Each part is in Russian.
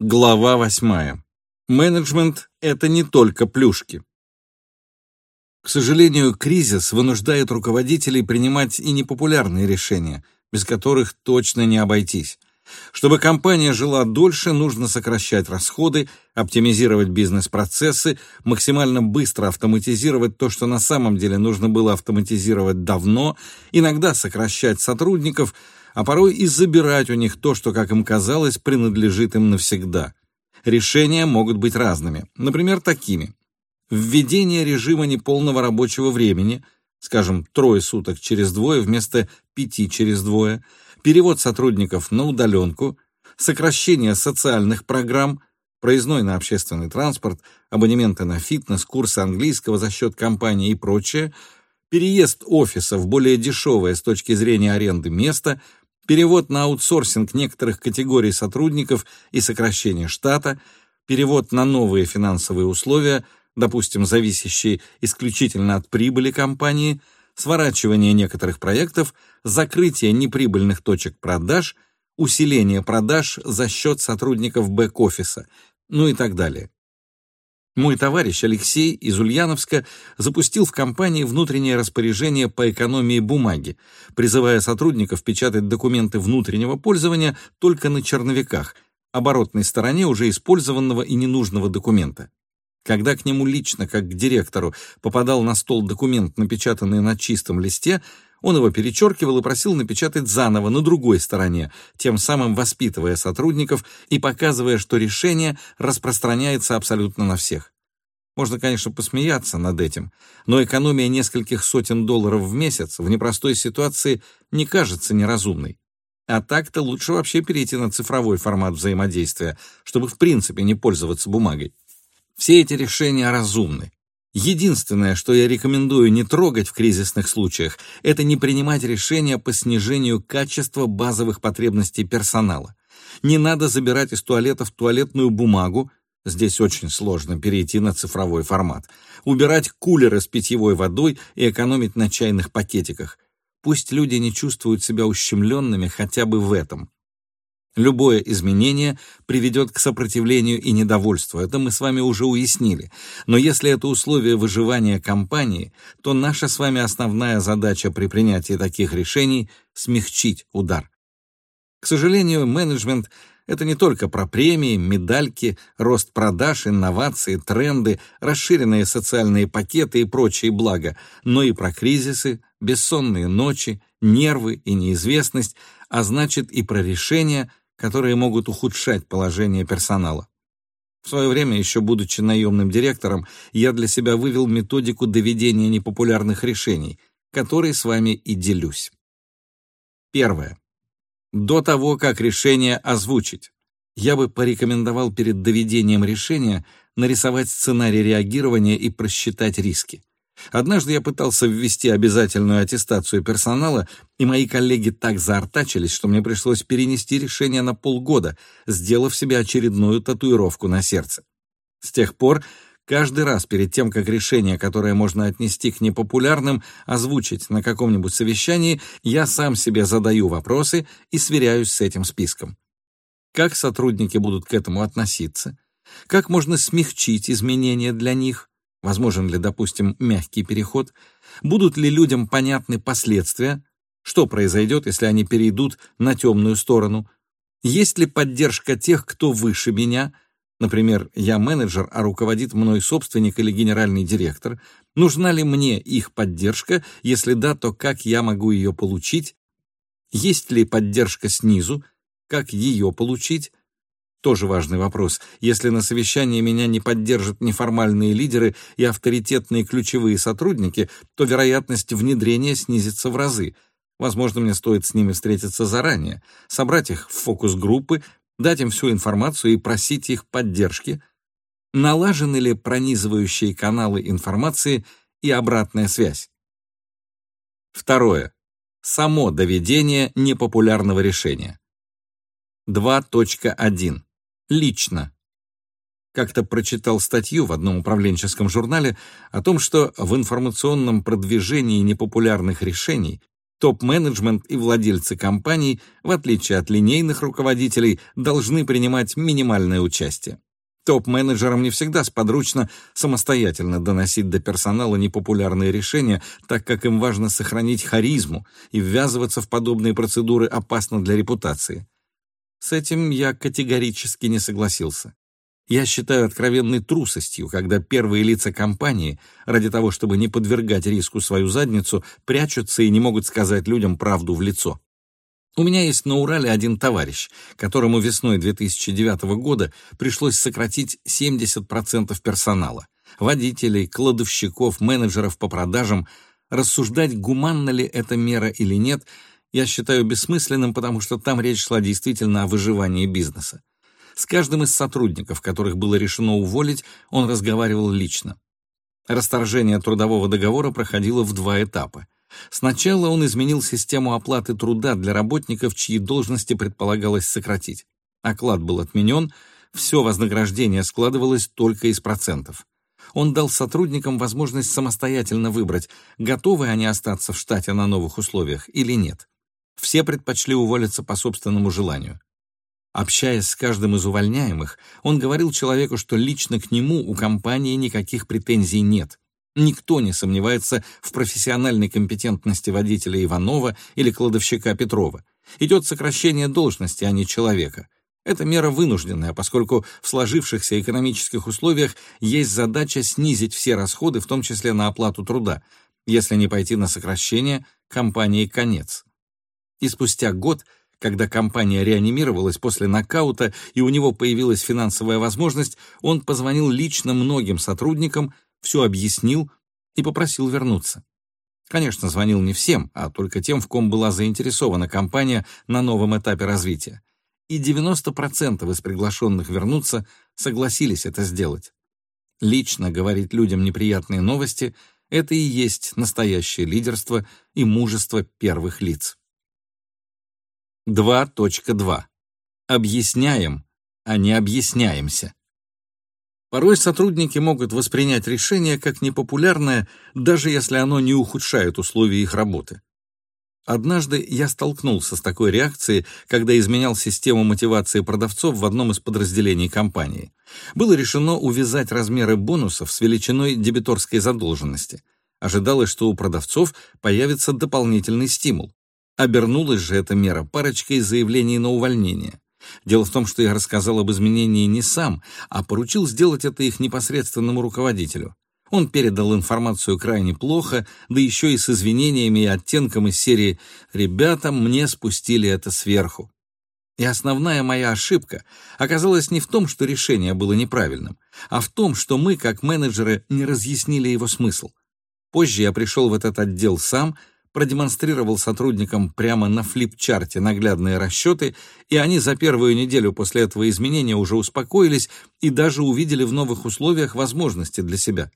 Глава восьмая. Менеджмент – это не только плюшки. К сожалению, кризис вынуждает руководителей принимать и непопулярные решения, без которых точно не обойтись. Чтобы компания жила дольше, нужно сокращать расходы, оптимизировать бизнес-процессы, максимально быстро автоматизировать то, что на самом деле нужно было автоматизировать давно, иногда сокращать сотрудников – а порой и забирать у них то, что, как им казалось, принадлежит им навсегда. Решения могут быть разными, например, такими. Введение режима неполного рабочего времени, скажем, трое суток через двое вместо пяти через двое, перевод сотрудников на удаленку, сокращение социальных программ, проездной на общественный транспорт, абонементы на фитнес, курсы английского за счет компании и прочее, переезд офиса в более дешевое с точки зрения аренды место, перевод на аутсорсинг некоторых категорий сотрудников и сокращение штата, перевод на новые финансовые условия, допустим, зависящие исключительно от прибыли компании, сворачивание некоторых проектов, закрытие неприбыльных точек продаж, усиление продаж за счет сотрудников бэк-офиса, ну и так далее. Мой товарищ Алексей из Ульяновска запустил в компании внутреннее распоряжение по экономии бумаги, призывая сотрудников печатать документы внутреннего пользования только на черновиках, оборотной стороне уже использованного и ненужного документа. Когда к нему лично, как к директору, попадал на стол документ, напечатанный на чистом листе, он его перечеркивал и просил напечатать заново на другой стороне, тем самым воспитывая сотрудников и показывая, что решение распространяется абсолютно на всех. Можно, конечно, посмеяться над этим, но экономия нескольких сотен долларов в месяц в непростой ситуации не кажется неразумной. А так-то лучше вообще перейти на цифровой формат взаимодействия, чтобы в принципе не пользоваться бумагой. Все эти решения разумны. Единственное, что я рекомендую не трогать в кризисных случаях, это не принимать решения по снижению качества базовых потребностей персонала. Не надо забирать из туалетов туалетную бумагу, здесь очень сложно перейти на цифровой формат, убирать кулеры с питьевой водой и экономить на чайных пакетиках. Пусть люди не чувствуют себя ущемленными хотя бы в этом. Любое изменение приведет к сопротивлению и недовольству, это мы с вами уже уяснили. Но если это условие выживания компании, то наша с вами основная задача при принятии таких решений — смягчить удар. К сожалению, менеджмент — это не только про премии, медальки, рост продаж, инновации, тренды, расширенные социальные пакеты и прочие блага, но и про кризисы, бессонные ночи, нервы и неизвестность, а значит и про решения, которые могут ухудшать положение персонала. В свое время, еще будучи наемным директором, я для себя вывел методику доведения непопулярных решений, которой с вами и делюсь. Первое. До того, как решение озвучить, я бы порекомендовал перед доведением решения нарисовать сценарий реагирования и просчитать риски. Однажды я пытался ввести обязательную аттестацию персонала, и мои коллеги так заортачились, что мне пришлось перенести решение на полгода, сделав себе очередную татуировку на сердце. С тех пор каждый раз перед тем, как решение, которое можно отнести к непопулярным, озвучить на каком-нибудь совещании, я сам себе задаю вопросы и сверяюсь с этим списком. Как сотрудники будут к этому относиться? Как можно смягчить изменения для них? Возможен ли, допустим, мягкий переход? Будут ли людям понятны последствия? Что произойдет, если они перейдут на темную сторону? Есть ли поддержка тех, кто выше меня? Например, я менеджер, а руководит мной собственник или генеральный директор. Нужна ли мне их поддержка? Если да, то как я могу ее получить? Есть ли поддержка снизу? Как ее получить? Тоже важный вопрос. Если на совещании меня не поддержат неформальные лидеры и авторитетные ключевые сотрудники, то вероятность внедрения снизится в разы. Возможно, мне стоит с ними встретиться заранее, собрать их в фокус-группы, дать им всю информацию и просить их поддержки. Налажены ли пронизывающие каналы информации и обратная связь? Второе. Само доведение непопулярного решения. 2.1 лично. Как-то прочитал статью в одном управленческом журнале о том, что в информационном продвижении непопулярных решений Топ-менеджмент и владельцы компаний, в отличие от линейных руководителей, должны принимать минимальное участие. Топ-менеджерам не всегда сподручно самостоятельно доносить до персонала непопулярные решения, так как им важно сохранить харизму, и ввязываться в подобные процедуры опасно для репутации. С этим я категорически не согласился. Я считаю откровенной трусостью, когда первые лица компании, ради того, чтобы не подвергать риску свою задницу, прячутся и не могут сказать людям правду в лицо. У меня есть на Урале один товарищ, которому весной 2009 года пришлось сократить 70% персонала. Водителей, кладовщиков, менеджеров по продажам. Рассуждать, гуманна ли эта мера или нет, я считаю бессмысленным, потому что там речь шла действительно о выживании бизнеса. С каждым из сотрудников, которых было решено уволить, он разговаривал лично. Расторжение трудового договора проходило в два этапа. Сначала он изменил систему оплаты труда для работников, чьи должности предполагалось сократить. Оклад был отменен, все вознаграждение складывалось только из процентов. Он дал сотрудникам возможность самостоятельно выбрать, готовы они остаться в штате на новых условиях или нет. Все предпочли уволиться по собственному желанию. Общаясь с каждым из увольняемых, он говорил человеку, что лично к нему у компании никаких претензий нет. Никто не сомневается в профессиональной компетентности водителя Иванова или кладовщика Петрова. Идет сокращение должности, а не человека. Это мера вынужденная, поскольку в сложившихся экономических условиях есть задача снизить все расходы, в том числе на оплату труда. Если не пойти на сокращение, компании конец. И спустя год, когда компания реанимировалась после нокаута и у него появилась финансовая возможность, он позвонил лично многим сотрудникам, все объяснил и попросил вернуться. Конечно, звонил не всем, а только тем, в ком была заинтересована компания на новом этапе развития. И 90% из приглашенных вернуться согласились это сделать. Лично говорить людям неприятные новости — это и есть настоящее лидерство и мужество первых лиц. 2.2. Объясняем, а не объясняемся. Порой сотрудники могут воспринять решение как непопулярное, даже если оно не ухудшает условия их работы. Однажды я столкнулся с такой реакцией, когда изменял систему мотивации продавцов в одном из подразделений компании. Было решено увязать размеры бонусов с величиной дебиторской задолженности. Ожидалось, что у продавцов появится дополнительный стимул. Обернулась же эта мера парочкой заявлений на увольнение. Дело в том, что я рассказал об изменении не сам, а поручил сделать это их непосредственному руководителю. Он передал информацию крайне плохо, да еще и с извинениями и оттенком из серии «Ребята, мне спустили это сверху». И основная моя ошибка оказалась не в том, что решение было неправильным, а в том, что мы, как менеджеры, не разъяснили его смысл. Позже я пришел в этот отдел сам, продемонстрировал сотрудникам прямо на флипчарте наглядные расчеты, и они за первую неделю после этого изменения уже успокоились и даже увидели в новых условиях возможности для себя.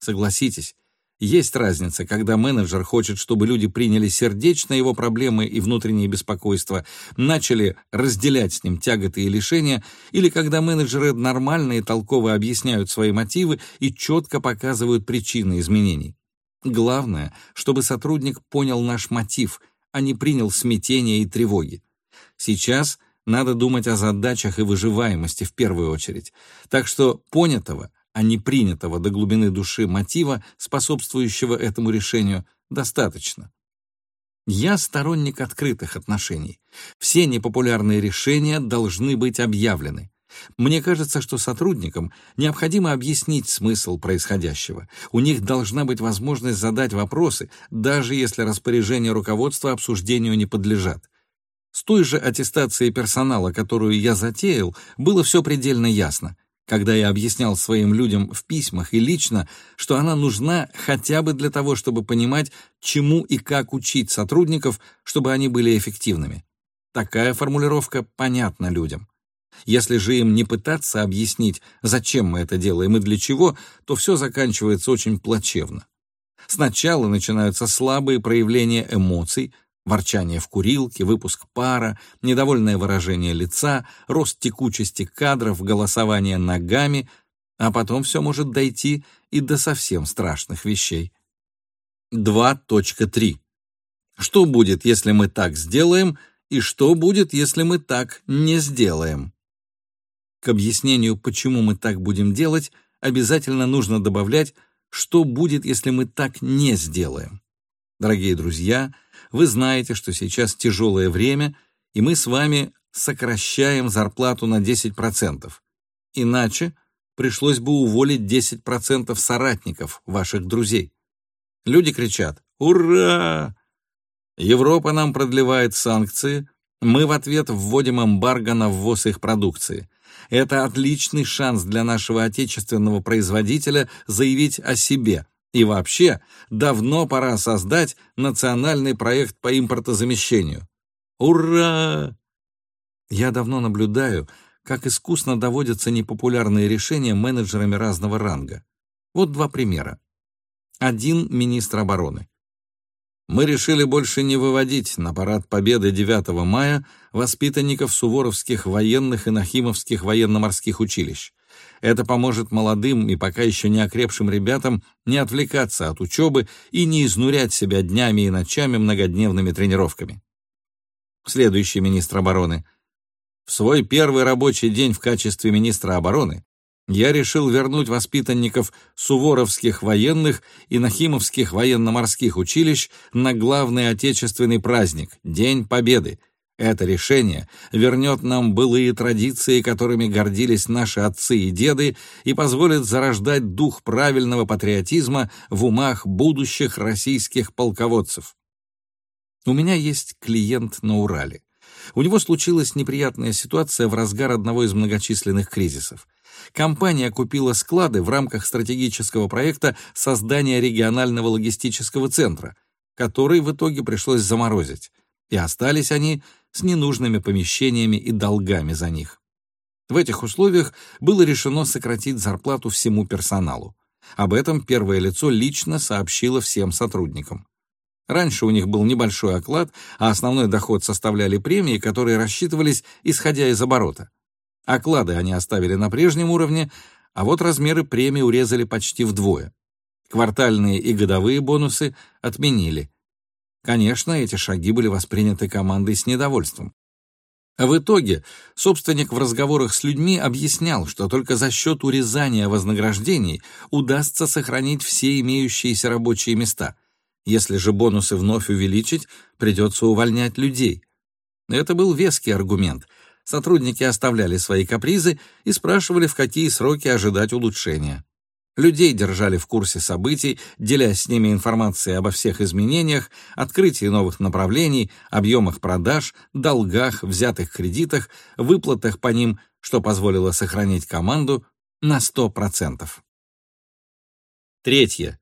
Согласитесь, есть разница, когда менеджер хочет, чтобы люди приняли сердечно его проблемы и внутренние беспокойства, начали разделять с ним тяготы и лишения, или когда менеджеры нормально и толково объясняют свои мотивы и четко показывают причины изменений. Главное, чтобы сотрудник понял наш мотив, а не принял смятение и тревоги. Сейчас надо думать о задачах и выживаемости в первую очередь. Так что понятого, а не принятого до глубины души мотива, способствующего этому решению, достаточно. Я сторонник открытых отношений. Все непопулярные решения должны быть объявлены. Мне кажется, что сотрудникам необходимо объяснить смысл происходящего. У них должна быть возможность задать вопросы, даже если распоряжения руководства обсуждению не подлежат. С той же аттестацией персонала, которую я затеял, было все предельно ясно, когда я объяснял своим людям в письмах и лично, что она нужна хотя бы для того, чтобы понимать, чему и как учить сотрудников, чтобы они были эффективными. Такая формулировка понятна людям. Если же им не пытаться объяснить, зачем мы это делаем и для чего, то все заканчивается очень плачевно. Сначала начинаются слабые проявления эмоций, ворчание в курилке, выпуск пара, недовольное выражение лица, рост текучести кадров, голосование ногами, а потом все может дойти и до совсем страшных вещей. 2.3. Что будет, если мы так сделаем, и что будет, если мы так не сделаем? К объяснению, почему мы так будем делать, обязательно нужно добавлять, что будет, если мы так не сделаем. Дорогие друзья, вы знаете, что сейчас тяжелое время, и мы с вами сокращаем зарплату на 10%. Иначе пришлось бы уволить 10% соратников, ваших друзей. Люди кричат «Ура!». Европа нам продлевает санкции, мы в ответ вводим эмбарго на ввоз их продукции. Это отличный шанс для нашего отечественного производителя заявить о себе. И вообще, давно пора создать национальный проект по импортозамещению. Ура! Я давно наблюдаю, как искусно доводятся непопулярные решения менеджерами разного ранга. Вот два примера. Один министр обороны. Мы решили больше не выводить на парад Победы 9 мая воспитанников суворовских военных и нахимовских военно-морских училищ. Это поможет молодым и пока еще не окрепшим ребятам не отвлекаться от учебы и не изнурять себя днями и ночами многодневными тренировками. Следующий министр обороны – в свой первый рабочий день в качестве министра обороны я решил вернуть воспитанников суворовских военных и нахимовских военно-морских училищ на главный отечественный праздник – День Победы. Это решение вернет нам былые традиции, которыми гордились наши отцы и деды, и позволит зарождать дух правильного патриотизма в умах будущих российских полководцев. У меня есть клиент на Урале. У него случилась неприятная ситуация в разгар одного из многочисленных кризисов. Компания купила склады в рамках стратегического проекта создания регионального логистического центра, который в итоге пришлось заморозить, и остались они с ненужными помещениями и долгами за них. В этих условиях было решено сократить зарплату всему персоналу. Об этом первое лицо лично сообщило всем сотрудникам. Раньше у них был небольшой оклад, а основной доход составляли премии, которые рассчитывались, исходя из оборота. Оклады они оставили на прежнем уровне, а вот размеры премий урезали почти вдвое. Квартальные и годовые бонусы отменили. Конечно, эти шаги были восприняты командой с недовольством. А в итоге собственник в разговорах с людьми объяснял, что только за счет урезания вознаграждений удастся сохранить все имеющиеся рабочие места — если же бонусы вновь увеличить, придется увольнять людей. Это был веский аргумент. Сотрудники оставляли свои капризы и спрашивали, в какие сроки ожидать улучшения. Людей держали в курсе событий, делясь с ними информацией обо всех изменениях, открытии новых направлений, объемах продаж, долгах, взятых кредитах, выплатах по ним, что позволило сохранить команду на 100%. Третье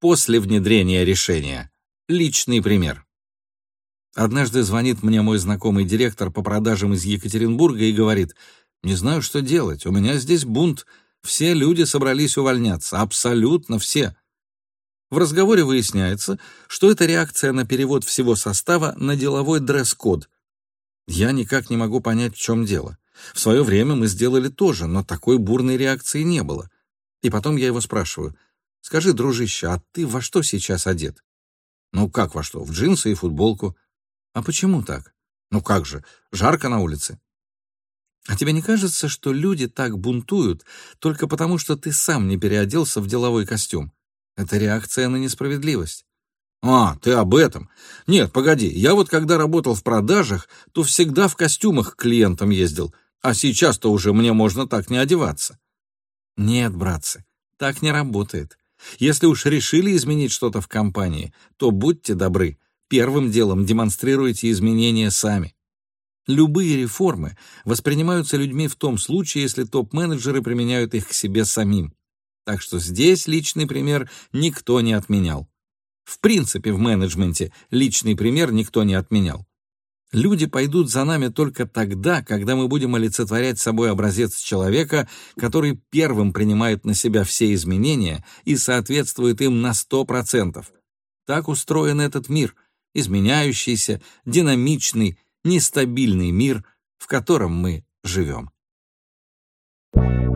после внедрения решения. Личный пример. Однажды звонит мне мой знакомый директор по продажам из Екатеринбурга и говорит, «Не знаю, что делать, у меня здесь бунт, все люди собрались увольняться, абсолютно все». В разговоре выясняется, что это реакция на перевод всего состава на деловой дресс-код. Я никак не могу понять, в чем дело. В свое время мы сделали тоже, но такой бурной реакции не было. И потом я его спрашиваю — Скажи, дружище, а ты во что сейчас одет? Ну как во что? В джинсы и футболку. А почему так? Ну как же, жарко на улице. А тебе не кажется, что люди так бунтуют только потому, что ты сам не переоделся в деловой костюм? Это реакция на несправедливость. А, ты об этом. Нет, погоди, я вот когда работал в продажах, то всегда в костюмах к клиентам ездил, а сейчас-то уже мне можно так не одеваться. Нет, братцы, так не работает. Если уж решили изменить что-то в компании, то будьте добры, первым делом демонстрируйте изменения сами. Любые реформы воспринимаются людьми в том случае, если топ-менеджеры применяют их к себе самим. Так что здесь личный пример никто не отменял. В принципе, в менеджменте личный пример никто не отменял. Люди пойдут за нами только тогда, когда мы будем олицетворять собой образец человека, который первым принимает на себя все изменения и соответствует им на 100%. Так устроен этот мир, изменяющийся, динамичный, нестабильный мир, в котором мы живем. Thank you.